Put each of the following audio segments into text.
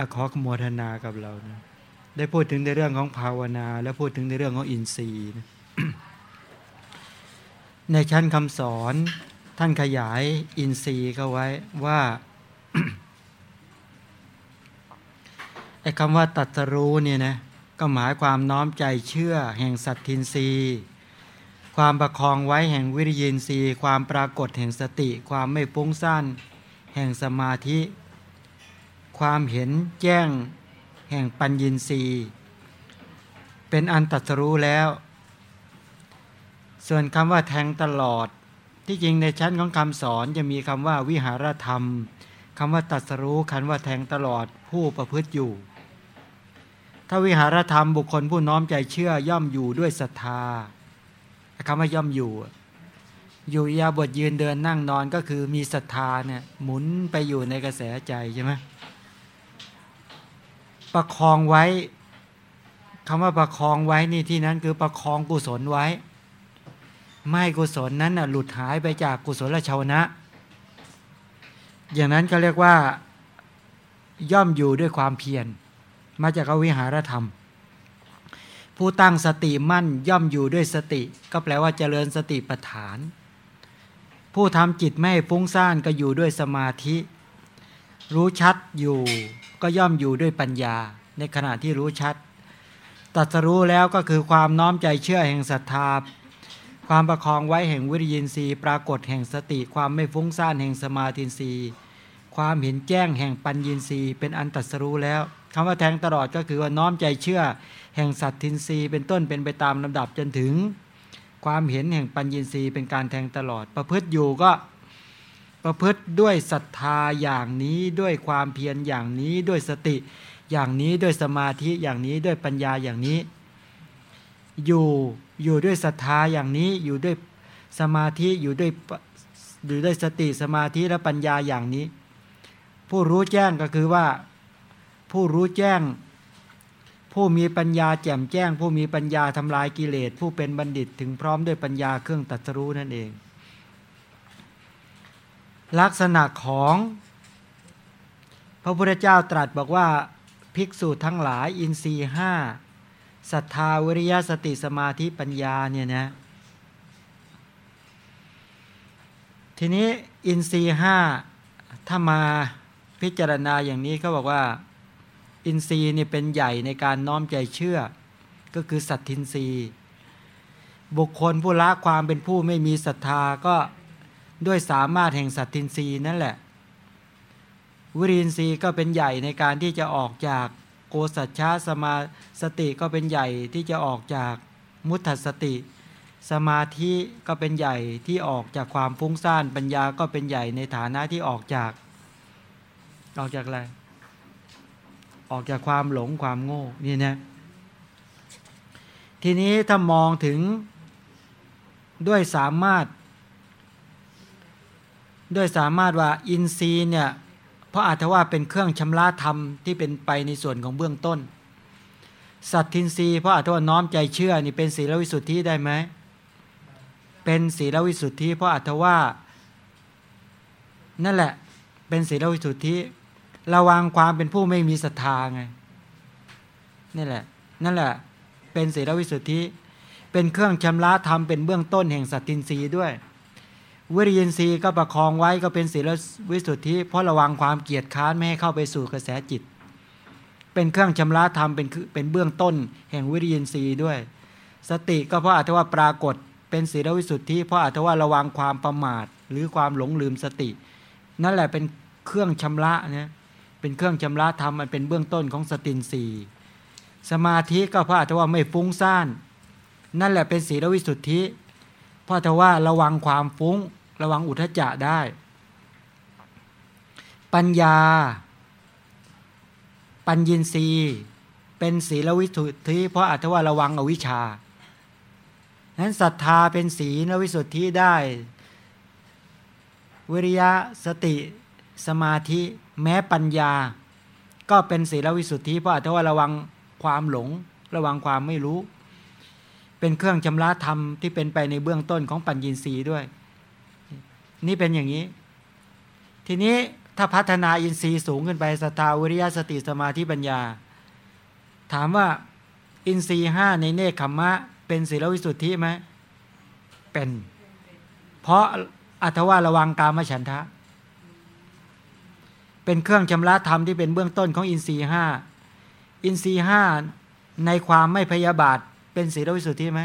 อขอขโมทนากับเรานะได้พูดถึงในเรื่องของภาวนา และพูดถึงในเรื่องของอินทรีย์นะในชั้นคำสอนท่านขยายอินทรีย์เข้าไว้ว่าไอ้คำว่าตัตรู้เนี่ยนะก็หมายความน้อมใจเชื่อแห่งสัตทินรีความประคองไว้แห่งวิริยินทรีย์ความปรากฏแห่งสติ ความไม่ฟุ้งซ่านแห่งสมาธิ ความเห็นแจ้งแห่งปัญญินทรีย์เป็นอันตัตรู้แล้ว ส่วนคำว่าแทงตลอด ที่จริงในชั้นของคำสอนจะมีคำว่าวิหารธรรมคำว่าตัสรู้คำว่าแทงตลอดผู้ประพฤติอยู่ ถ้าวิหารธรรมบุคคลผู้น้อมใจเชื่อย่อมอยู่ด้วยศรัทธาคำว่าย่อมอยู่ อยู่ยาบทยืนเดินนั่งนอนก็คือมีศรัทธาเนี่ยหมุนไปอยู่ในกระแสใจใช่ไหม ประคองไว้คำว่าประคองไว้นี่ที่นั้นคือประคองกุศลไว้ ไม่กุศลนั้นหลุดหายไปจากกุศลชาวนะ อย่างนั้นเขาเรียกว่าย่อมอยู่ด้วยความเพียรมาจากวิหารธรรม ผู้ตั้งสติมั่นย่อมอยู่ด้วยสติ ก็แปลว่าเจริญสติปัฏฐาน ผู้ทำจิตไม่ฟุ้งซ่านก็อยู่ด้วยสมาธิ รู้ชัดอยู่ ก็ย่อมอยู่ด้วยปัญญา ในขณะที่รู้ชัดตัดสรู้แล้วก็คือความน้อมใจเชื่อแห่งศรัทธา ความประคองไว้แห่งวิริยินทรีย์ปรากฏแห่งสติความไม่ฟุ้งซ่านแห่งสมาธินทรีย์ความเห็นแจ้งแห่งปัญญินทรีย์เป็นอันตัดสรู้แล้วคำว่าแทงตลอดก็คือว่าน้อมใจเชื่อ แห่งสัตทินทรีเป็นต้นเป็นไปตามลำดับจนถึง ความเห็นแห่งปัญญินทรีย์เป็นการแทงตลอด ประพฤติอยู่ก็ ประพฤติด้วยศรัทธาอย่างนี้ด้วยความเพียรอย่างนี้ด้วยสติ อย่างนี้ด้วยสมาธิอย่างนี้ด้วยปัญญาอย่างนี้ อยู่อยู่ด้วยศรัทธาอย่างนี้อยู่ด้วยสมาธิอยู่ด้วยอยู่ด้วยสติสมาธิและปัญญาอย่างนี้ ผู้รู้แจ้งก็คือว่า ผู้รู้แจ้ง ผู้มีปัญญาแจ่มแจ้ง ผู้มีปัญญาทำลายกิเลสผู้เป็นบัณฑิตถึงพร้อมด้วยปัญญาเครื่องตัดสู้นั่นเอง ลักษณะของพระพุทธเจ้าตรัสบอกว่าภิกษุทั้งหลายอินทรีห้าศรัทธาวิริยสติสมาธิปัญญาเนี่ยนะทีนี้อินทรีห้าถ้ามาพิจารณาอย่างนี้เขาบอกว่า อินทรีย์นี่เป็นใหญ่ในการน้อมใจเชื่อ ก็คือสัตทินทรีบุคคลผู้ละความเป็นผู้ไม่มีศรัทธาก็ ด้วยสามารถแห่งสัตทินรีนั่นแหละ วิรินทรีย์ก็เป็นใหญ่ในการที่จะออกจากโกสัจฉาสมาสติก็เป็นใหญ่ที่จะออกจากมุตตสติ สมาธิก็เป็นใหญ่ที่ออกจากความฟุ้งซ่านปัญญาก็เป็นใหญ่ในฐานะที่ออกจาก ออกจากอะไร ออกจากความหลงความโง่นี่นะทีนี้ถ้ามองถึงด้วยสามารถ ด้วยสามารถว่าอินทรีย์เนี่ยเพราะอาจจะว่าเป็นเครื่องชำระธรรมที่เป็นไปในส่วนของเบื้องต้น สัตทินรีเพราะอาจจะว่าน้อมใจเชื่อนี่เป็นศีลวิสุทธิได้ไหมเป็นศีลวิสุทธิเพราะอาจจะว่านั่นแหละเป็นศีลวิสุทธิระวังความเป็นผู้ไม่มีศรัทธาไงนี่แหละ นั่นแหละ เป็นศีลวิสุทธิ เป็นเครื่องชำระธรรมเป็นเบื้องต้นแห่งสัตตินรีด้วย วิริยินทรีย์ก็ประคองไว้ก็เป็นศีลวิสุทธิ เพราะระวังความเกียจค้านไม่ให้เข้าไปสู่กระแสจิต เป็นเครื่องชำระธรรมเป็นเป็นเบื้องต้น แห่งวิริยินทรีย์ด้วย สติก็เพราะอาจว่าปรากฏเป็นศีลวิสุทธิ เพราะอาจว่าระวังความประมาท หรือความหลงลืมสติ นั่นแหละเป็นเครื่องชำระเนี่ยเป็นเครื่องชำระธรรมมันเป็นเบื้องต้นของสตินสีสมาธิก็เพราะแต่ว่าไม่ฟุ้งซ่าน นั่นแหละเป็นศีลวิสุทธิ เพราะแต่ว่าระวังความฟุ้ง ระวังอุทจจะได้ ปัญญา ปัญญินรีเป็นศีลวิสุทธิ เพราะอาจจะว่าระวังอวิชชานั้นศรัทธาเป็นศีลวิสุทธิได้ วิริยะสติสมาธิแม้ปัญญา ก็เป็นศีลวิสุทธิ เพราะอาจจะว่าระวังความหลง ระวังความไม่รู้ เป็นเครื่องชำระธรรมที่เป็นไปในเบื้องต้นของปัญญีสีด้วย นี่เป็นอย่างนี้ ทีนี้ถ้าพัฒนาอินทรีย์สูงขึ้นไปสตาวิริยะสติสมาธิปัญญา ถามว่าอินทรีย์ห้าในเนคขมมะ เป็นศีลวิสุทธิไหมเป็น เพราะอัตว่าระวังกามฉันทะ เป็นเครื่องชำระธรรมที่เป็นเบื้องต้นของอินทรีย์ห้าอินทรีย์ห้าในความไม่พยาบาท เป็นศีลวิสุทธิไหม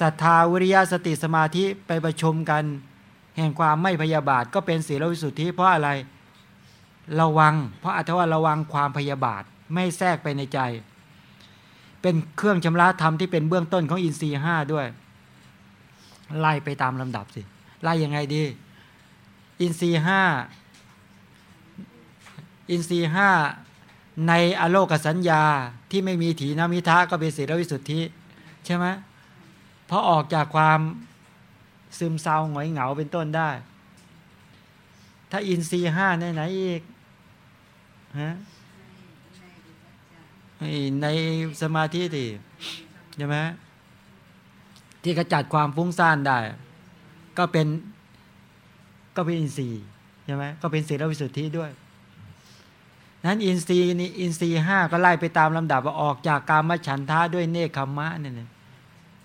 ศรัทธาวิริยะสติสมาธิไปประชุมกัน แห่งความไม่พยาบาทก็เป็นศีลวิสุทธิเพราะอะไรระวัง เพราะอัตว่าระวังความพยาบาทไม่แทรกไปในใจ เป็นเครื่องชำระธรรมที่เป็นเบื้องต้นของอินทรีย์ห้าด้วย ไล่ไปตามลำดับสิไล่ยังไงดี อินทรีย์ห้าอินทรีย์ห้าในอโลกสัญญาที่ไม่มีถีนามิทะก็เป็นศีลวิสุทธิ ใช่ไหมเพราะออกจากความ ซึมเศร้าหงอยเหงาเป็นต้นได้ ถ้าอินทรีห้าในไหนอีกฮะในสมาธิที่ใช่ไหมที่กระจัดความฟุ้งซ่านได้ ก็เป็นก็เป็นอินทรีย์ใช่ไหมก็เป็นศีลวิสุทธิด้วยนั้นอินทรีย์นี่อินทรีย์ห้าก็ไล่ไปตามลำดับว่าออกจากกามฉันทะด้วยเนคขมะเนี่ย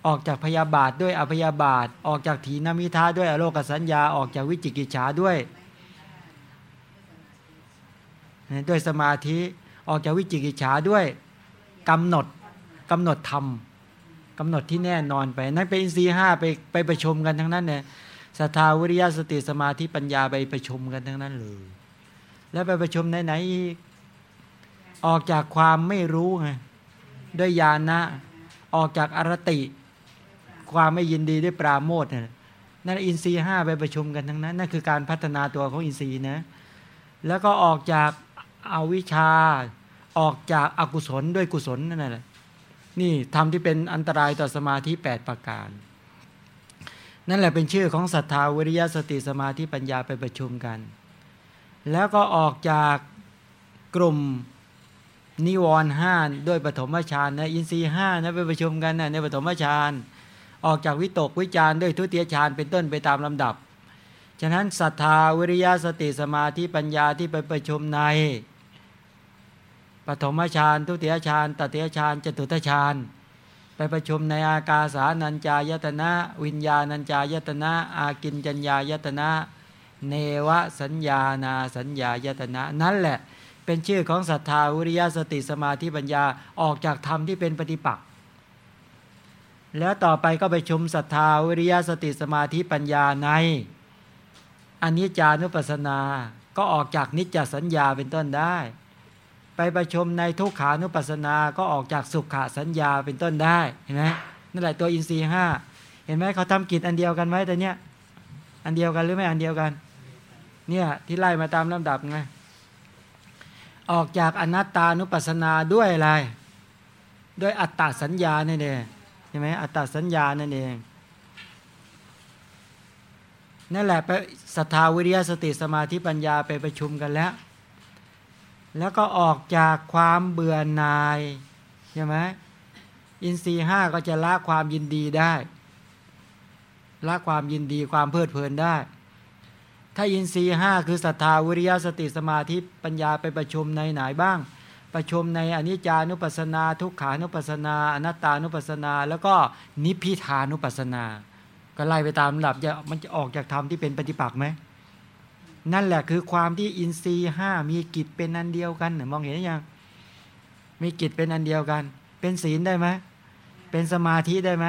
ออกจากพยาบาทด้วยอภยาบาท ออกจากถีนมิทาด้วยอโลกสัญญา ออกจากวิจิกิจฉาด้วย ด้วยสมาธิ ออกจากวิจิกิจฉาด้วยกำหนดกำหนดธรรมกำหนดที่แน่นอนไป นั่นเป็นอินทรีย์ห้าไปไปประชุมกันทั้งนั้นเนี่ยศรัทธาวิริยะสติสมาธิปัญญาไปประชุมกันทั้งนั้นเลย แล้วไปประชุมไหนไหนออกจากความไม่รู้ไงด้วยญาณนะ ออกจากอรติ ความไม่ยินดีด้วยปราโมทนั่นอินทรีย์ห้าไปประชุมกันทั้งนั้นนั่นคือการพัฒนาตัวของอินทรีย์นะแล้วก็ออกจากอาวิชชา ออกจากอากุศลด้วยกุศลนั่นแหละนี่ทำที่เป็นอันตรายต่อสมาธิ 8 ประการ นั่นแหละเป็นชื่อของศรัทธาวิริยะสติสมาธิปัญญาไปประชุมกัน แล้วก็ออกจากกลุ่มนิวรณ์ห้าด้วยปฐมฌานนะอินทรีย์ห้านะไปประชุมกันนะในปฐมฌาน ออกจากวิตกวิจารด้วยทุติยฌานเป็นต้นไปตามลำดับ ฉะนั้นศรัทธาวิริยะสติสมาธิปัญญาที่ไปประชุมในปฐมฌานทุติยฌานตติยฌานจตุตฌานไปประชุมในอากาสานัญจายตนะ วิญญาณัญจายตนะ อากินจัญญายตนะ เนวสัญญานาสัญญายตนะ นั่นแหละเป็นชื่อของศรัทธาวิริยะสติสมาธิปัญญาออกจากธรรมที่เป็นปฏิปักษ์ แล้วต่อไปก็ไปชมศรัทธาวิริยะสติสมาธิปัญญาในอันิจจานุปัสสนา ก็ออกจากนิจจสัญญาเป็นต้นได้ ไปประชมในทุกขานุปัสสนาก็ออกจากสุขาสัญญาเป็นต้นได้เห็นไหมนั่นแหละตัวอินทรีย์ห้าเห็นไหมเขาทำกิจอันเดียวกันไหมแต่เนี้ยอันเดียวกันหรือไม่อันเดียวกัน เนี่ยที่ไล่มาตามลำดับไงออกจากอนัตตานุปัสสนาด้วยอะไร ด้วยอัตตาสัญญาเนั่นเองใช่ไหมอัตตาสัญญานั่นเอง นั่นแหละไปศรัทธาวิริยะสติสมาธิปัญญาไปประชุมกันแล้ว แล้วก็ออกจากความเบื่อหน่ายใช่ไหมอินทรีห้าก็จะละความยินดีได้ละความยินดีความเพลิดเพลินได้ ถ้าอินทรีย์ห้าคือศรัทธาวิริยะสติสมาธิปัญญาไปประชุมในไหนบ้าง ประชุมในอนิจจานุปัสสนา ทุกขานุปัสสนา อนัตตานุปัสสนา แล้วก็นิพพิทานุปัสสนา ก็ไล่ไปตามลำดับจะมันจะออกจากธรรมที่เป็นปฏิปักษ์ไหมนั่นแหละคือความที่อินทรีย์ห้ามีกิจเป็นอันเดียวกันมองเห็นยังมีกิจเป็นอันเดียวกัน เป็นศีลได้ไหมเป็นสมาธิได้ไหม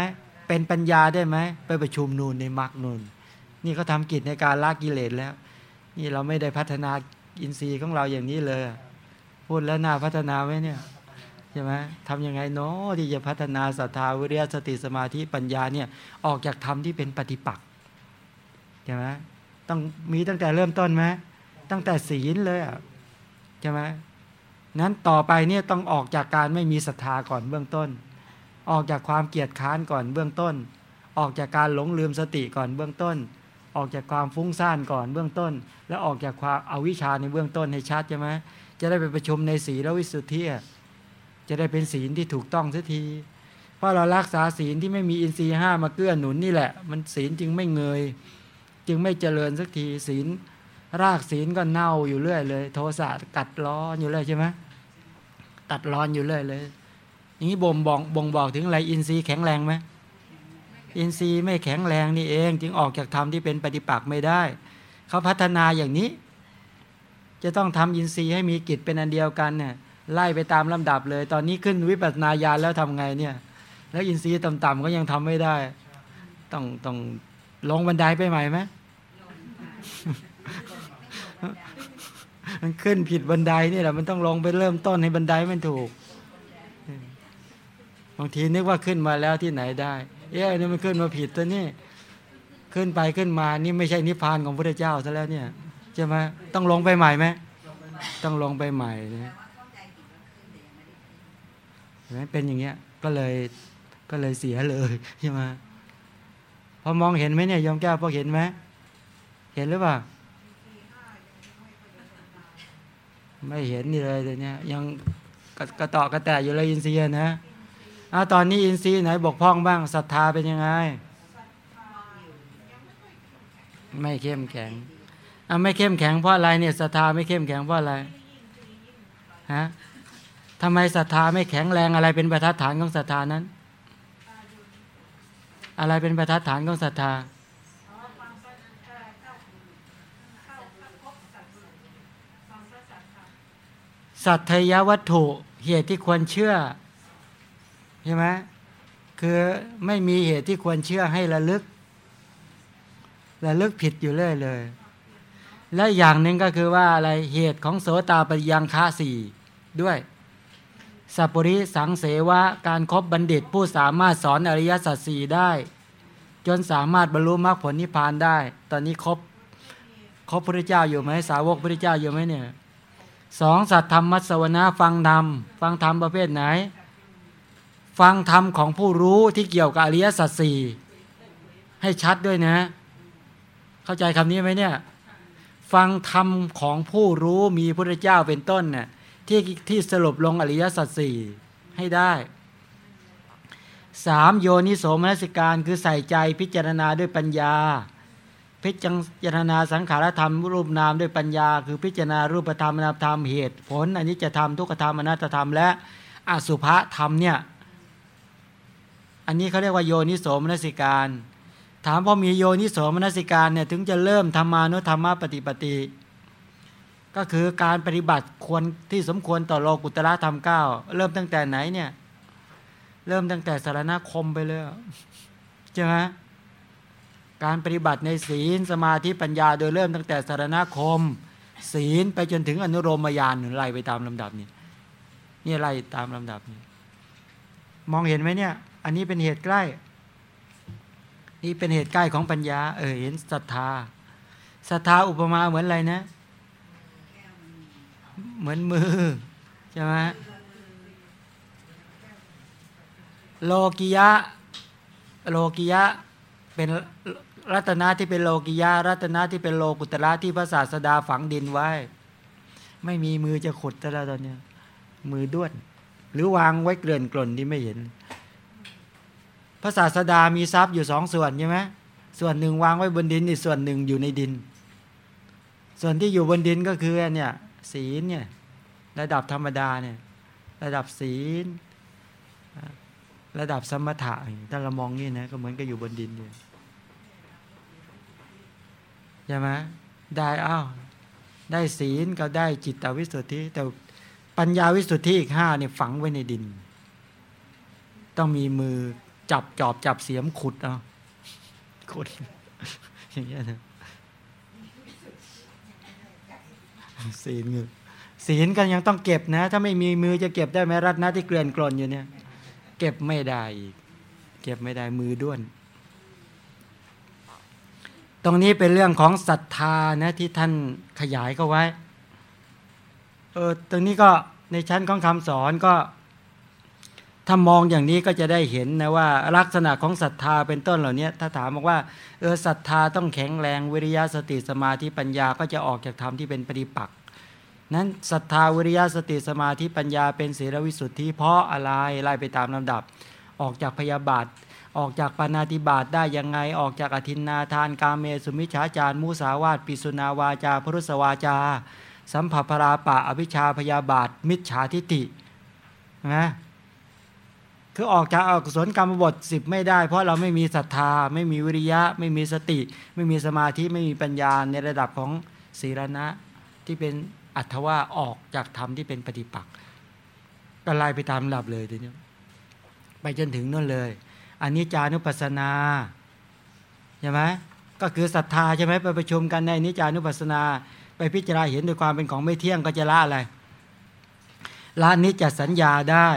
เป็นปัญญาได้ไหมไปประชุมนูนในมรรคนูนนี่เขาทากิจในการละกิเลสแล้ว นี่เราไม่ได้พัฒนาอินทรีย์ของเราอย่างนี้เลย พูดแล้วน่าพัฒนาไหมเนี่ยใช่ไหมทำยังไงเนาะที่จะพัฒนาศรัทธาวิริยะสติสมาธิปัญญาเนี่ยออกจากธรรมที่เป็นปฏิปักษ์ใช่ไหมต้องมีตั้งแต่เริ่มต้นไหมตั้งแต่ศีลเลยอะใช่ไหมนั้นต่อไปเนี่ยต้องออกจากการไม่มีศรัทธาก่อนเบื้องต้น ออกจากความเกียดค้านก่อนเบื้องต้น ออกจากการหลงลืมสติก่อนเบื้องต้น ออกจากความฟุ้งซ่านก่อนเบื้องต้น แล้วออกจากความอาวิชชาในเบื้องต้นให้ชัดใช่ไหม จะได้ไปประชุมในศีลวิสุทธิจะได้เป็นศีลที่ถูกต้องสักทีเพราะเรารักษาศีลที่ไม่มีอินทรีย์ห้ามาเกื้อหนุนนี่แหละ มันศีลจึงไม่เงย จึงไม่เจริญสักทีศีลรากศีลก็เน่าอยู่เรื่อยเลย โทสะกัดร้อนอยู่เรื่อยใช่ไหมตัดร้อนอยู่เรื่อยเลย อย่างนี้บ่มบอกบ่งบอกถึงอะไรอินทรีย์แข็งแรงไหมอินทรีย์ไม่แข็งแรงนี่เอง จึงออกจากธรรมที่เป็นปฏิปักษ์ไม่ได้ เขาพัฒนาอย่างนี้ จะต้องทำอินทรีย์ให้มีกิจเป็นอันเดียวกันเนี่ยไล่ไปตามลำดับเลย ตอนนี้ขึ้นวิปัสนาญาณแล้วทำไงเนี่ย แล้วอินทรีย์ต่ำๆก็ยังทำไม่ได้ ต้องต้องลงบันไดไปใหม่ไหมมันขึ้นผิดบันไดนี่แหละมันต้องลงไปเริ่มต้นให้บันไดมันถูกบางทีนึกว่าขึ้นมาแล้วที่ไหนได้ เอ๊ะนี่มันขึ้นมาผิดตัวนี่ขึ้นไปขึ้นมานี่ไม่ใช่นิพพานของพระเจ้าซะแล้วเนี่ย ใช่ไหมต้องลงไปใหม่ไหมต้องลงไปใหม่นะเห็นไหมเป็นอย่างเงี้ยก็เลยก็เลยเสียเลยใช่ไหมพอมองเห็นไหมเนี่ยยอมแก้วพอเห็นไหมเห็นหรือเปล่าไม่เห็นนี่เลยแต่เนี้ยยังกระเตาะกระแตอยู่เลยอินทรีย์นะอาตอนนี้อินทรีย์ไหนบกพร่องบ้างศรัทธาเป็นยังไง ไม่เข้มแข็ง อะไม่เข้มแข็งเพราะอะไรเนี่ยศรัทธาไม่เข้มแข็งเพราะอะไรฮะทำไมศรัทธาไม่แข็งแรงอะไรเป็นประทัดฐานของศรัทธานั้น อะไรเป็นประทัดฐานของศรัทธาสัตยวัตถุเหตุที่ควรเชื่อใช่ไหมคือไม่มีเหตุที่ควรเชื่อให้ระลึกระลึกผิดอยู่เรื่อยเลย และอย่างหนึ่งก็คือว่าอะไรเหตุของโสตาปยังคะสี่ด้วยสัพปริสังเสวะการครบบัณฑิตผู้สามารถสอนอริยสัจสี่ได้ จนสามารถบรรลุมรรคผลนิพพานได้ ตอนนี้ครบครบพระเจ้าอยู่ไหมสาวกพระเจ้าอยู่ไหมเนี่ยสองสัตธรรมมัสวนาฟังธรรมฟังธรรมประเภทไหน ฟังธรรมของผู้รู้ที่เกี่ยวกับอริยสัจสี่ให้ชัดด้วยนะ เข้าใจคำนี้ไหมเนี่ย ฟังธรรมของผู้รู้มีพระเจ้าเป็นต้นน่ะที่ที่สรุปลงอริยสัจสี่ให้ได้สามโยนิโสมนสิการคือใส่ใจพิจารณาด้วยปัญญา พิจารณาสังขารธรรมรูปนามด้วยปัญญา คือพิจารณารูปธรรมนามธรรมเหตุ ผลอันนี้จะทำทุกขธรรมอนัตธรรม และอสุภะธรรมเนี่ยอันนี้เขาเรียกว่าโยนิโสมนสิการ ถามพอมีโยนิโสมนสิการเนี่ยถึงจะเริ่มธรรมานุธรรมปฏิปติ ก็คือการปฏิบัติควรที่สมควรต่อโลกุตระธรรมเก้าเริ่มตั้งแต่ไหนเนี่ยเริ่มตั้งแต่สารณคมไปเลยใช่ไหมการปฏิบัติในศีลสมาธิปัญญาโดยเริ่มตั้งแต่สารณคม ศีลไปจนถึงอนุโลมญาณไล่ไปตามลำดับนี่นี่ไล่ตามลำดับนี่มองเห็นไหมเนี่ย อันนี้เป็นเหตุใกล้ นี่เป็นเหตุใกล้ของปัญญา เออเห็นศรัทธาศรัทธาอุปมาเหมือนอะไรนะ เหมือนมือใช่ไหมโลกิยะ โลกิยะเป็นรัตนะที่เป็นโลกิยะรัตนะที่เป็นโลกุตระที่พระศาสดาฝังดินไว้ ไม่มีมือจะขุดแต่ละตอนนี้มือด้วน หรือวางไว้เกลื่อนกล่นที่ไม่เห็น พระศาสดามีทรัพย์อยู่สองส่วนใช่ไหมส่วนหนึ่งวางไว้บนดินอีกส่วนหนึ่งอยู่ในดิน ส่วนที่อยู่บนดินก็คือเนี่ยศีลเนี่ยระดับธรรมดาเนี่ยระดับศีล ระดับสมถะถ้าเรามองนี่นะก็เหมือนกับอยู่บนดินเนี่ใช่ไหมได้อ้าวได้ศีลก็ได้จิตวิสุทธิแต่ปัญญาวิสุทธิอีกห้าเนี่ยฝังไว้ในดิน ต้องมีมือ จับจอบจับเสียมขุดเอาขุดอย่างเงี้ยนะศีลเงือศีลกันยังต้องเก็บนะ ถ้าไม่มีมือจะเก็บได้ไหมรัตนะที่เกลื่อนกลนอยู่เนี่ย เก็บไม่ได้อีกเก็บไม่ได้มือด้วน ตรงนี้เป็นเรื่องของศรัทธานะที่ท่านขยายเข้าไว้เออตรงนี้ก็ในชั้นของคำสอนก็ ถ้ามองอย่างนี้ก็จะได้เห็นนะว่าลักษณะของศรัทธาเป็นต้นเหล่านี้ถ้าถามบอกว่าเออศรัทธาต้องแข็งแรงวิริยะสติสมาธิปัญญาก็จะออกจากธรรมที่เป็นปฏิปักษ์นั้นศรัทธาวิริยะสติสมาธิปัญญาเป็นศีลวิสุทธิ เพราะอะไรไล่ไปตามลำดับ ออกจากพยาบาท ออกจากปานาติบาตได้ยังไงออกจากอธินนาทานกาเมสุมิชฌาจารมุสาวาตปิสุนาวาจาพรุสวาจา สัมผัสพราปะอภิชาพยาบาท มิจฉาทิฏฐินะ คือออกจากอกุศลกรรมบทสิบไม่ได้ เพราะเราไม่มีศรัทธา ไม่มีวิริยะ ไม่มีสติ ไม่มีสมาธิไม่มีปัญญาในระดับของศีรณะที่เป็นอัตว่าออกจากธรรมที่เป็นปฏิปักษ์ก็ไล่ไปตามลำดับเลยทีนี้ไปจนถึงนั่นเลยอันนี้จานุปัสสนาใช่ไหมก็คือศรัทธาใช่ไหมไปประชุมกันในนิจานุปัสสนา ไปพิจารณาเห็นโดยความเป็นของไม่เที่ยงก็จะละอะไรละนิจจสัญญาได้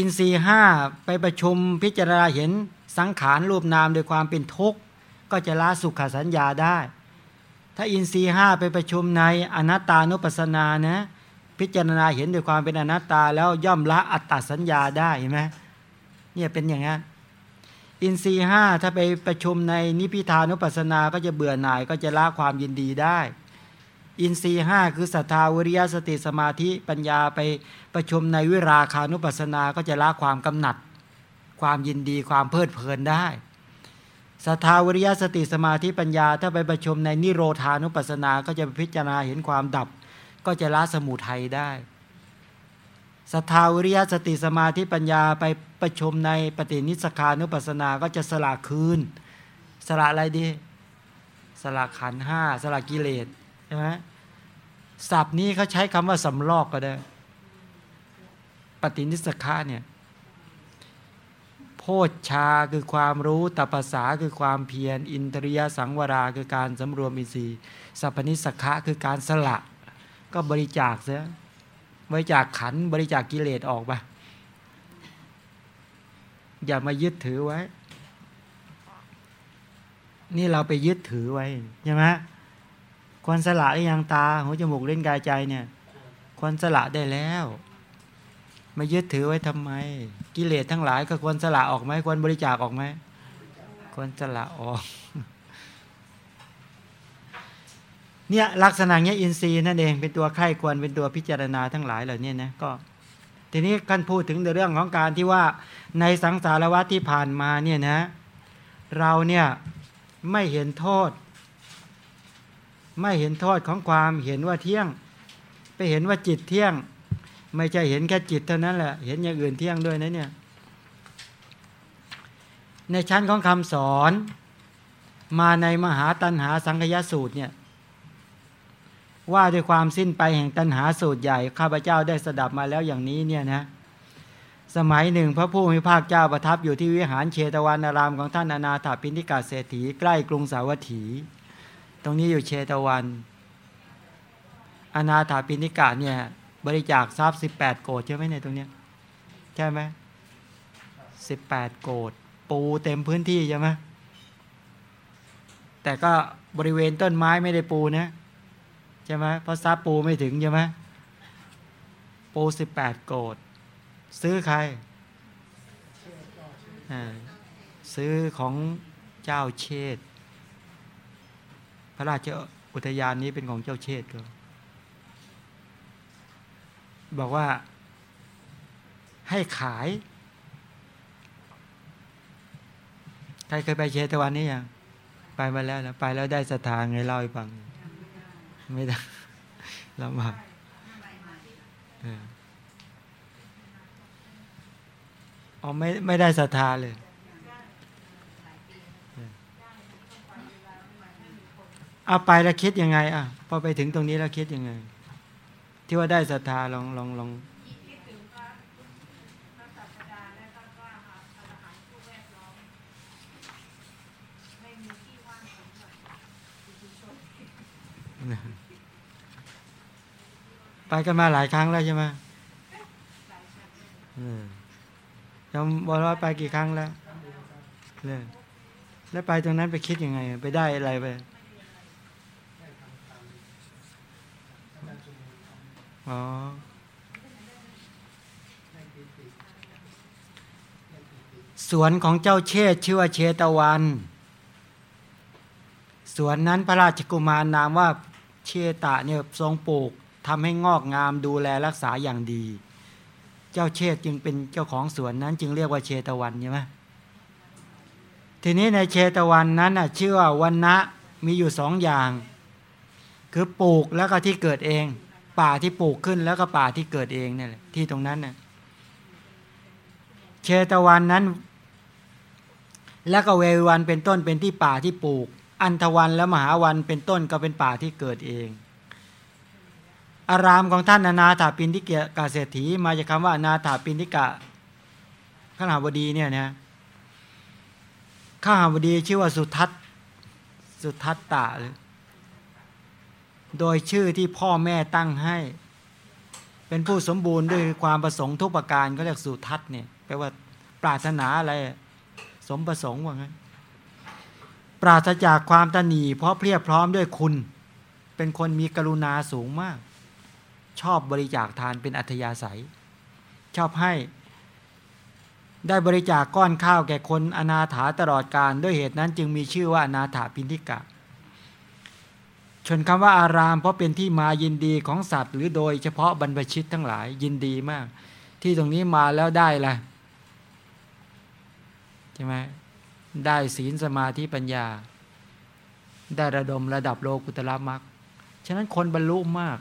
อินทรีห้าไปประชุมพิจารณาเห็นสังขารรูปนามโดยความเป็นทุกข์ก็จะละสุขสัญญาได้ ถ้าอินทรีห้าไปประชุมในอนัตตานุปัสสนานะพิจารณาเห็นโดยความเป็นอนัตตาแล้วย่อมละอัตตสัญญาได้เห็นไหมเนี่ยเป็นอย่างนั้นอินทรีห้าถ้าไปประชุมในนิพิทานุปัสสนาก็จะเบื่อหน่ายก็จะละความยินดีได้ อินทรีห้าคือศรัทธาวิริยะสติสมาธิปัญญาไปประชุมในวิราคานุปัสสนาก็จะละความกำหนัด ความยินดีความเพลิดเพลินได้ศรัทธาวิริยะสติสมาธิปัญญา ถ้าไปประชุมในนิโรธานุปัสสนาก็จะพิจารณาเห็นความดับ ก็จะละสมุทัยได้ศรัทธาวิริยะสติสมาธิปัญญาไปประชุมในปฏินิสขานุปัสสนาก็จะสละคืน สละอะไรดี สละขันห้าสละกิเลสใช่ไหม ศัพท์นี้เขาใช้คำว่าสำลอกก็ได้ ปฏินิสขาเนี่ยโพชฌาคือความรู้ตปสาคือความเพียร อินทรียสังวราคือการสำรวมอินทรีย์สัพพนิสขะคือการสละ ก็บริจาคเสียบริจาคขันบริจาคกิเลสออกไปอย่ามายึดถือไว้ นี่เราไปยึดถือไว้ใช่ไหม ควรสละหรือยังตาหูจมูกเล่นกายใจเนี่ย ควรสละได้แล้วมายึดถือไว้ทำไม กิเลสทั้งหลายก็ควรสละออกไหมควรบริจาคออกไหมควรสละออก เนี่ยลักษณะเนี้ยอินทรีย์นั่นเองเป็นตัวไข้ควรเป็นตัวพิจารณาทั้งหลายเหล่านี้นะก็ ทีนี้กันพูดถึงในเรื่องของการที่ว่าในสังสารวัฏที่ผ่านมาเนี่ยนะ เราเนี่ยไม่เห็นโทษ ไม่เห็นโทษของความเห็นว่าเที่ยง ไปเห็นว่าจิตเที่ยง ไม่ใช่เห็นแค่จิตเท่านั้นแหละเห็นอย่างอื่นเที่ยงด้วยนะเนี่ยในชั้นของคำสอนมาในมหาตันหาสังคยสูตรเนี่ยว่าด้วยความสิ้นไปแห่งตัณหาสูตรใหญ่ ข้าพเจ้าได้สดับมาแล้วอย่างนี้เนี่ยนะสมัยหนึ่งพระผู้มีภาคเจ้าประทับอยู่ที่วิหารเชตวันารามของท่านอนาถาปินิกาเศรษฐีใกล้กรุงสาวัตถี ตรงนี้อยู่เชตวัน อนาถาปินิกาเนี่ย บริจาคทรัพย์สิบแปดโกดใช่ไหมในตรงเนี้ยใช่ไหมสิบแปดโกดปูเต็มพื้นที่ใช่ไหมแต่ก็บริเวณต้นไม้ไม่ได้ปูนะใช่ไหมเพราะซับปูไม่ถึงใช่ไหมปูสิบแปดโกดซื้อใครซื้อของเจ้าเชษ ระราชอุทยานนี้เป็นของเจ้าเชษก็บอกว่าให้ขาย ใครเคยไปเชตวันนี้ยังไปมาแล้วนะไปแล้วได้สถานไงเล่าให้ฟัง ไม่ได้ลำบากอ๋อไม่ไม่ได้ศรัทธาเลย เอาไปแล้วคิดยังไง อะ พอไปถึงตรงนี้แล้วคิดยังไง ที่ว่าได้ศรัทธาลองลองลองไปกันมาหลายครั้งแล้วใช่ไหมจำบอกว่าไปกี่ครั้งแล้วเลยแล้วไปตรงนั้นไปคิดยังไง ไปได้อะไรไป อ๋อสวนของเจ้าเชษชื่อว่าเชตวัน สวนนั้นพระราชกุมารนามว่าเชตะเนี่ยทรงปลูกทำให้งอกงามดูแลรักษาอย่างดี เจ้าเชษจึงเป็นเจ้าของสวนนั้น จึงเรียกว่าเชตวันใช่ไหมทีนี้ในเชตวันนั้นอะชื่อว่าวันนะมีอยู่สองอย่าง คือปลูกแล้วก็ที่เกิดเอง ป่าที่ปลูกขึ้นแล้วก็ป่าที่เกิดเองนี่แหละที่ตรงนั้นน่ะเชตวันนั้น แล้วก็เววันเป็นต้นเป็นที่ป่าที่ปลูก อันทวันและมหาวันเป็นต้นก็เป็นป่าที่เกิดเอง อารามของท่านอนาถาปินทิกาเศรษฐีมาจากคำว่าอนาถาปินทิกะข้าหาบดีเนี่ยนะข้าหาบดีชื่อว่าสุทัศสุทัศตะเลย โดยชื่อที่พ่อแม่ตั้งให้ เป็นผู้สมบูรณ์ด้วยความประสงค์ทุกประการเขาเรียกสุทัศน์เนี่ยแปลว่าปรารถนาอะไร สมประสงค์ว่างั้นปราศจากความตนีเพราะเพียบพร้อมด้วยคุณ เป็นคนมีกรุณาสูงมาก ชอบบริจาคทานเป็นอัธยาศัย ชอบให้ ได้บริจาคก้อนข้าวแก่คนอนาถาตลอดการด้วยเหตุนั้นจึงมีชื่อว่าอนาถาปินทิกะ ชนคำว่าอาราม เพราะเป็นที่มายินดีของสัตว์ หรือโดยเฉพาะบรรพชิตทั้งหลายยินดีมาก ที่ตรงนี้มาแล้วได้ละใช่ไหมได้ศีลสมาธิปัญญา ได้ระดมระดับโลกุตละมรรคฉะนั้นคนบรรลุมาก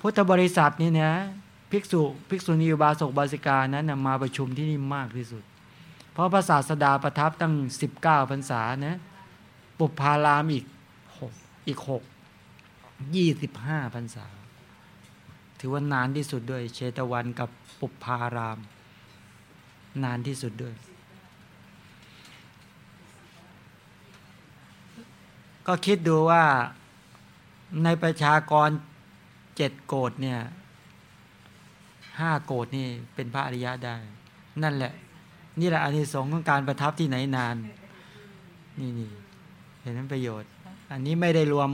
พุทธบริษัทนี่นะภิกษุภิกษุณีบาสกบาสิกานั้นมาประชุมที่นี่มากที่สุด เพราะพระศาสดาประทับตั้งสิบเก้าพรรษานะ ปุพารามอีกหกอีกหกยี่สิบห้าพรรษา ถือว่านานที่สุดด้วย เชตวันกับปุพาราม นานที่สุดด้วย ก็คิดดูว่าในประชากรเจ็ดโกดเนี่ยห้าโกดนี่เป็นพระอริยะได้ นั่นแหละ นี่แหละอานิสงส์ของการประทับที่ไหนนาน นี่นี่ เห็นนั้นประโยชน์ อันนี้ไม่ได้รวม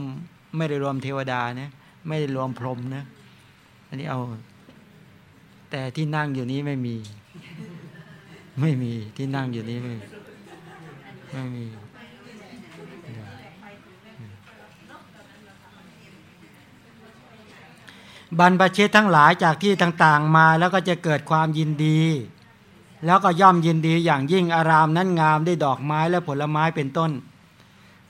ไม่ได้รวมเทวดานะไม่ได้รวมพรหมนะอันนี้เอา แต่ที่นั่งอยู่นี้ไม่มี ไม่มีที่นั่งอยู่นี้ไม่ไม่มีบรรพชิตทั้งหลายจากที่ต่าง ๆ มาแล้วก็จะเกิดความยินดี แล้วก็ย่อมยินดีอย่างยิ่งอารามนั้นงามได้ดอกไม้และผลไม้เป็นต้น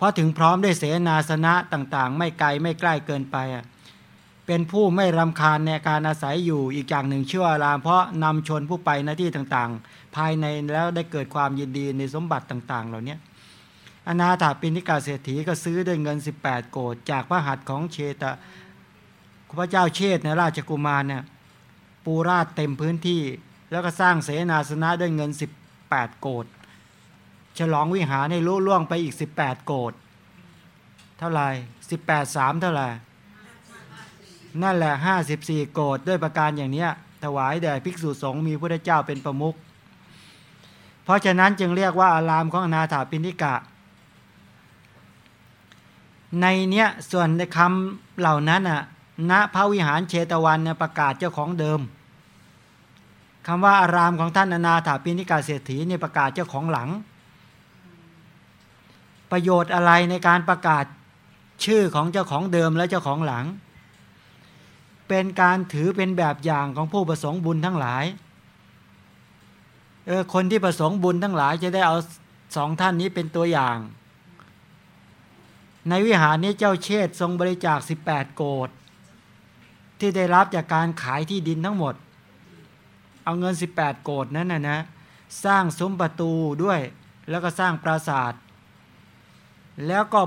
ราะถึงพร้อมด้วยเสนาสนะต่างๆ ไม่ไกลไม่ใกล้เกินไปเป็นผู้ไม่รำคาญในการอาศัยอยู่อีกอย่างหนึ่งเชื่ออารามเพราะนำชนผู้ไปหน้าที่ต่างๆ ภายในแล้วได้เกิดความยินดีในสมบัติต่างๆ เหล่านี้อนาถาปิณิกาเศรษฐีก็ซื้อด้วยเงิน 18 โกดจากพระหัตถ์ของเชตพระเจ้าเชษในราชกุมารเนี่ยปูราดเต็มพื้นที่ แล้วก็สร้างเสนาสนะด้วยเงิน 18 โกด ฉลองวิหารให้ลุล่วงไปอีก 18 โกดเท่าไหร่18 3 เท่าไหร่นั่นแหละ 54 โกดด้วยประการอย่างเนี้ถวายแด่ภิกษุสงฆ์มีพระเจ้าเป็นประมุขเพราะฉะนั้นจึงเรียกว่าอารามของอนาถาปิณิกะ ในเนี้ยส่วนในคำเหล่านั้นอะณพระวิหารเชตวันเนี่ยประกาศเจ้าของเดิมคำว่าอารามของท่านอนาถาปิณิกาเศรษฐีเนี่ยประกาศเจ้าของหลัง ประโยชน์อะไรในการประกาศชื่อของเจ้าของเดิมและเจ้าของหลัง เป็นการถือเป็นแบบอย่างของผู้ประสงค์บุญทั้งหลายเออคนที่ประสงค์บุญทั้งหลายจะได้เอาสองท่านนี้เป็นตัวอย่าง ในวิหารนี้เจ้าเชษทรงบริจาค 18 โกดที่ได้รับจากการขายที่ดินทั้งหมด เอาเงิน 18 โกดนั้นนะนะสร้างซุ้มประตูด้วย แล้วก็สร้างปราสาท แล้วก็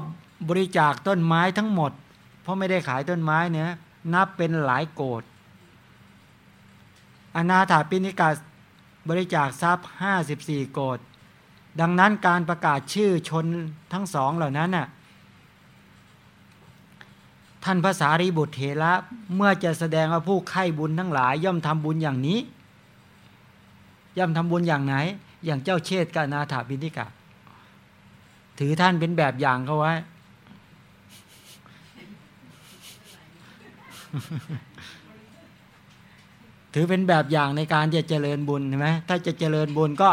บริจาคต้นไม้ทั้งหมด เพราะไม่ได้ขายต้นไม้เนะนับเป็นหลายโกดอนาถาปิณิกาบริจาคทรัพย์ 54 โกดดังนั้นการประกาศชื่อชนทั้งสองเหล่านั้นน่ะท่านภาษารีบุตรเถระเมื่อจะแสดงว่าผู้ไข้บุญทั้งหลาย ย่อมทำบุญอย่างนี้ ย่อมทำบุญอย่างไหน อย่างเจ้าเชษกานาถาบินิกา ถือท่านเป็นแบบอย่างเขาไว้ ถือเป็นแบบอย่างในการจะเจริญบุญใช่ไหมถ้าจะเจริญบุญก็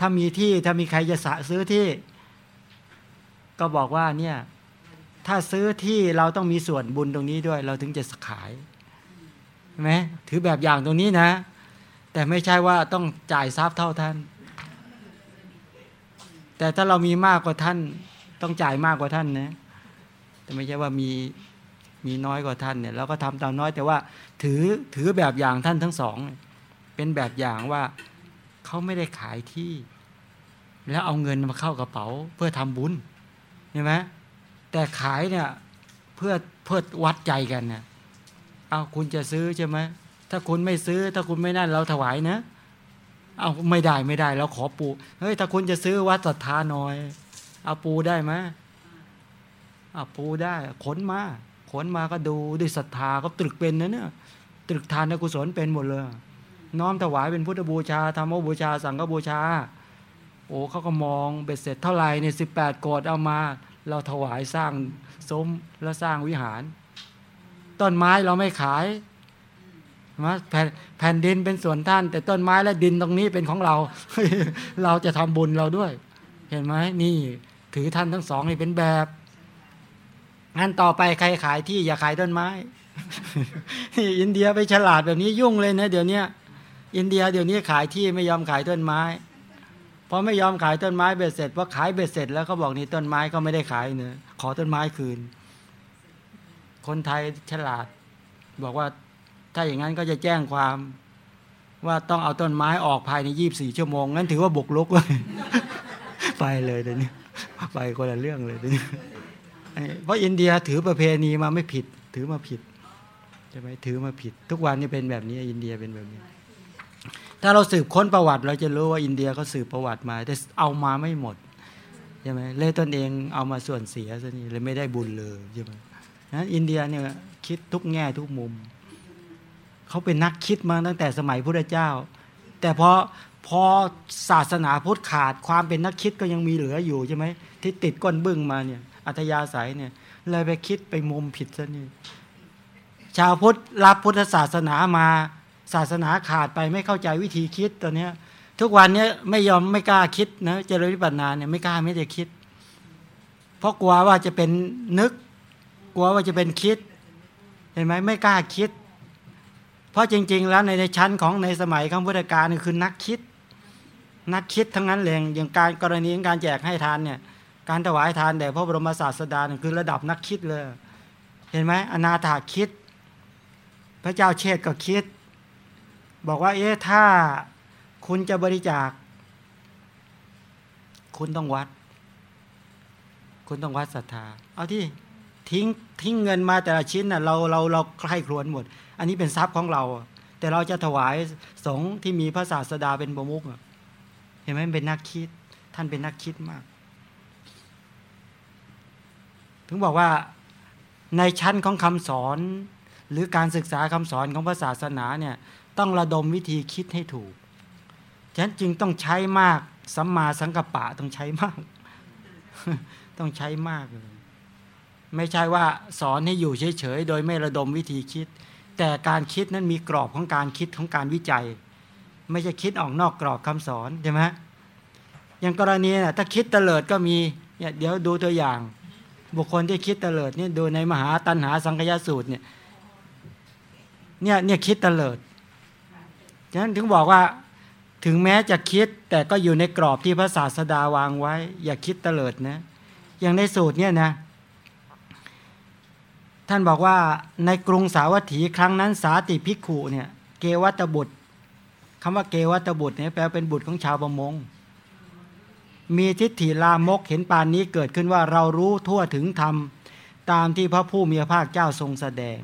ถ้ามีที่ถ้ามีใครจะสะซื้อที่ ก็บอกว่าเนี่ยถ้าซื้อที่เราต้องมีส่วนบุญตรงนี้ด้วย เราถึงจะขายใช่ไหมถือแบบอย่างตรงนี้นะ แต่ไม่ใช่ว่าต้องจ่ายทรัพย์เท่าท่าน แต่ถ้าเรามีมากกว่าท่าน ต้องจ่ายมากกว่าท่านนะแต่ไม่ใช่ว่ามีมีน้อยกว่าท่านเนี่ยเราก็ทำตามน้อยแต่ว่าถือถือแบบอย่างท่านทั้งสอง เป็นแบบอย่างว่าเขาไม่ได้ขายที่ แล้วเอาเงินมาเข้ากระเป๋าเพื่อทำบุญเห็นไหมแต่ขายเนี่ยเพื่อเพื่อวัดใจกันเนี่ยเอาคุณจะซื้อใช่ไหมถ้าคุณไม่ซื้อ ถ้าคุณไม่นั่นเราถวายนะ เอาไม่ได้ไม่ได้เราขอปูเฮ้ยถ้าคุณจะซื้อวัดศรัทธาน่อย เอาปูได้ไหมเอาปูได้ขนมาขนมาก็ดูด้วยศรัทธาก็ตรึกเป็นนะเนี่ยตรึกทานกุศลเป็นหมดเลย น้อมถวายเป็นพุทธบูชาธรรมบูชา สังฆบูชา โอ้เขาก็มองเบ็ดเสร็จเท่าไหร่ในสิบแปดโกดเอามา เราถวายสร้างสมแล้วสร้างวิหาร ต้นไม้เราไม่ขาย แผ่นแผ่นดินเป็นส่วนท่าน แต่ต้นไม้และดินตรงนี้เป็นของเรา เราจะทำบุญเราด้วย เห็นไหมนี่ถือท่านทั้งสองนี่เป็นแบบงั้นต่อไปใครขายที่อย่าขายต้นไม้อินเดียไปฉลาดแบบนี้ยุ่งเลยนะเดี๋ยวนี้อินเดียเดี๋ยวนี้ขายที่ไม่ยอมขายต้นไม้พอไม่ยอมขายต้นไม้เบ็ดเสร็จพอขายเบ็ดเสร็จแล้วเขาบอกนี่ต้นไม้ก็ไม่ได้ขายเนะขอต้นไม้คืน คนไทยฉลาด บอกว่า ถ้าอย่างนั้นก็จะแจ้งความ ว่าต้องเอาต้นไม้ออกภายในยี่บสี่ชั่วโมง งั้นถือว่าบุกลุกเลยไปเลยเดี๋ยวนี้ไปคนละเรื่องเลยเดี๋ยวนี้เพราะอินเดียถือประเพณีมาไม่ผิด ถือมาผิดใช่ไหมถือมาผิด ทุกวันนี้เป็นแบบนี้อินเดียเป็นแบบนี้ ถ้าเราสืบค้นประวัติ เราจะรู้ว่าอินเดียเขาสืบประวัติมา แต่เอามาไม่หมดใช่ไหมเลยตนเองเอามาส่วนเสียซะนี่เลยไม่ได้บุญเลยใช่ไหมนั้นอินเดียเนี่ยคิดทุกแง่ทุกมุม เขาเป็นนักคิดมาตั้งแต่สมัยพระเจ้า แต่พอพอศาสนาพุทธขาดความเป็นนักคิดก็ยังมีเหลืออยู่ใช่ไหมที่ติดก้นบึ้งมาเนี่ยอัธยาศัยเนี่ยเลยไปคิดไปมุมผิดซะนี่ชาวพุทธรับพุทธศาสนามาศาสนาขาดไปไม่เข้าใจวิธีคิดตอนนี้ทุกวันนี้ไม่ยอมไม่กล้าคิดนะเจริญวิปัสสนาเนี่ยไม่กล้าไม่ได้คิด เพราะกลัวว่าจะเป็นนึก กลัวว่าจะเป็นคิด เห็นไหมไม่กล้าคิด เพราะจริง ๆ แล้วในในชั้นของในสมัยคำพุทธกาลนี่คือนักคิด นักคิดทั้งนั้นเลยอย่างการกรณีการแจกให้ทานเนี่ยการถวายทานแด่พระบรมศาสดาคือระดับนักคิดเลย เห็นไหมอนาถาคิด พระเจ้าเชษก็คิด บอกว่าเอ๊ะถ้าคุณจะบริจาค คุณต้องวัด คุณต้องวัดศรัทธา เอาที่ทิ้งทิ้งเงินมาแต่ละชิ้นน่ะเราเราเราใคร่ครวญหมด อันนี้เป็นทรัพย์ของเรา แต่เราจะถวายสงฆ์ที่มีพระศาสดาเป็นประมุขเห็นไหมเป็นนักคิด ท่านเป็นนักคิดมาก ถึงบอกว่าในชั้นของคำสอน หรือการศึกษาคำสอนของพระศาสนาเนี่ยต้องระดมวิธีคิดให้ถูก ฉะนั้นจึงต้องใช้มากสัมมาสังกัปปะต้องใช้มาก ต้องใช้มากเลยไม่ใช่ว่าสอนให้อยู่เฉยๆ โดยไม่ระดมวิธีคิด แต่การคิดนั้นมีกรอบของการคิดของการวิจัย ไม่ใช่คิดออกนอกกรอบคำสอนใช่ไหมอย่างกรณีนะถ้าคิดเตลิดก็มีเดี๋ยวดูตัวอย่าง บุคคลที่คิดเตลิดนี่ดูในมหาตันหาสังคยสูตรเนี่ยเนี่ยเนี่ยคิดเตลิดฉะนั้นถึงบอกว่าถึงแม้จะคิดแต่ก็อยู่ในกรอบที่พระศาสดาวางไว้ อย่าคิดเตลิดนะอย่างในสูตรเนี่ยนะ ท่านบอกว่าในกรุงสาวัตถีครั้งนั้นสาติพิกขุเนี่ยเกวัตบุตรคำว่าเกวัตบุตรเนี่ยแปลเป็นบุตรของชาวประมง มีทิฏฐิลามกเห็นปานนี้เกิดขึ้นว่าเรารู้ทั่วถึงธรรมตามที่พระผู้มีพระภาคเจ้าทรงแสดง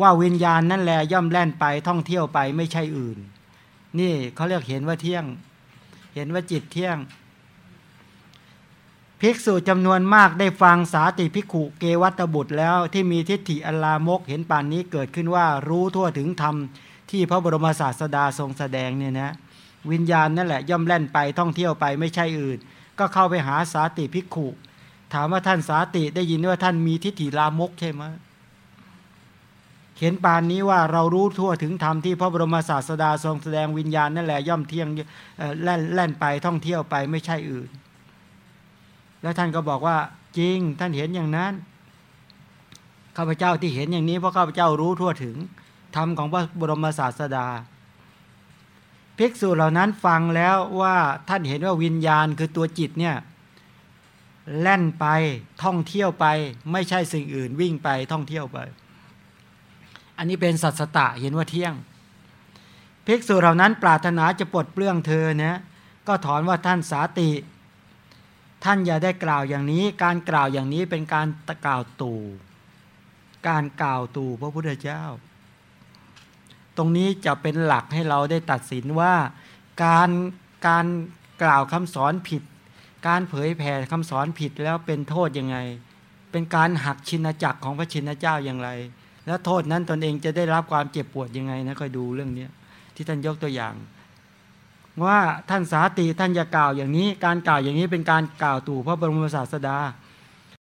ว่าวิญญาณนั่นแหละย่อมแล่นไปท่องเที่ยวไปไม่ใช่อื่น นี่เขาเรียกเห็นว่าเที่ยง เห็นว่าจิตเที่ยง ภิกษุจำนวนมากได้ฟังสาติภิกขุเกวัตบุตรแล้วที่มีทิฏฐิอลามกเห็นปานนี้เกิดขึ้นว่ารู้ทั่วถึงธรรมที่พระบรมศาสดาทรงแสดงเนี่ยนะวิญญาณนั่นแหละย่อมแล่นไปท่องเที่ยวไปไม่ใช่อื่น ก็เข้าไปหาสาติภิกขุ ถามว่าท่านสาติได้ยินว่าท่านมีทิฏฐิลามกใช่ไหมเห็นปานนี้ว่าเรารู้ทั่วถึงธรรมที่พระบรมศาสดาทรงแสดงวิญญาณนั่นแหละย่อมเที่ยงแล่นแล่นไปท่องเที่ยวไปไม่ใช่อื่น แล้วท่านก็บอกว่าจริงท่านเห็นอย่างนั้นข้าพเจ้าที่เห็นอย่างนี้เพราะข้าพเจ้ารู้ทั่วถึงธรรมของพระบรมศาสดา ภิกษุเหล่านั้นฟังแล้วว่าท่านเห็นว่าวิญญาณคือตัวจิตเนี่ยแล่นไปท่องเที่ยวไป ไม่ใช่สิ่งอื่นวิ่งไปท่องเที่ยวไป อันนี้เป็นสัตสตะเห็นว่าเที่ยง ภิกษุเหล่านั้นปรารถนาจะปลดเปลื้องเธอเนะก็ถอนว่าท่านสาติ ท่านอย่าได้กล่าวอย่างนี้ การกล่าวอย่างนี้เป็นการตะกล่าวตู่ การกล่าวตู่พระพุทธเจ้า ตรงนี้จะเป็นหลักให้เราได้ตัดสินว่า การการกล่าวคำสอนผิด การเผยแผ่คำสอนผิดแล้วเป็นโทษยังไง เป็นการหักชินจักรของพระชินเจ้าอย่างไร แล้วโทษนั้นตนเองจะได้รับความเจ็บปวดยังไงนะคอยดูเรื่องนี้ที่ท่านยกตัวอย่าง ว่าท่านสาติท่านอย่ากล่าวอย่างนี้ การกล่าวอย่างนี้เป็นการกล่าวตู่พระบรมศาสดา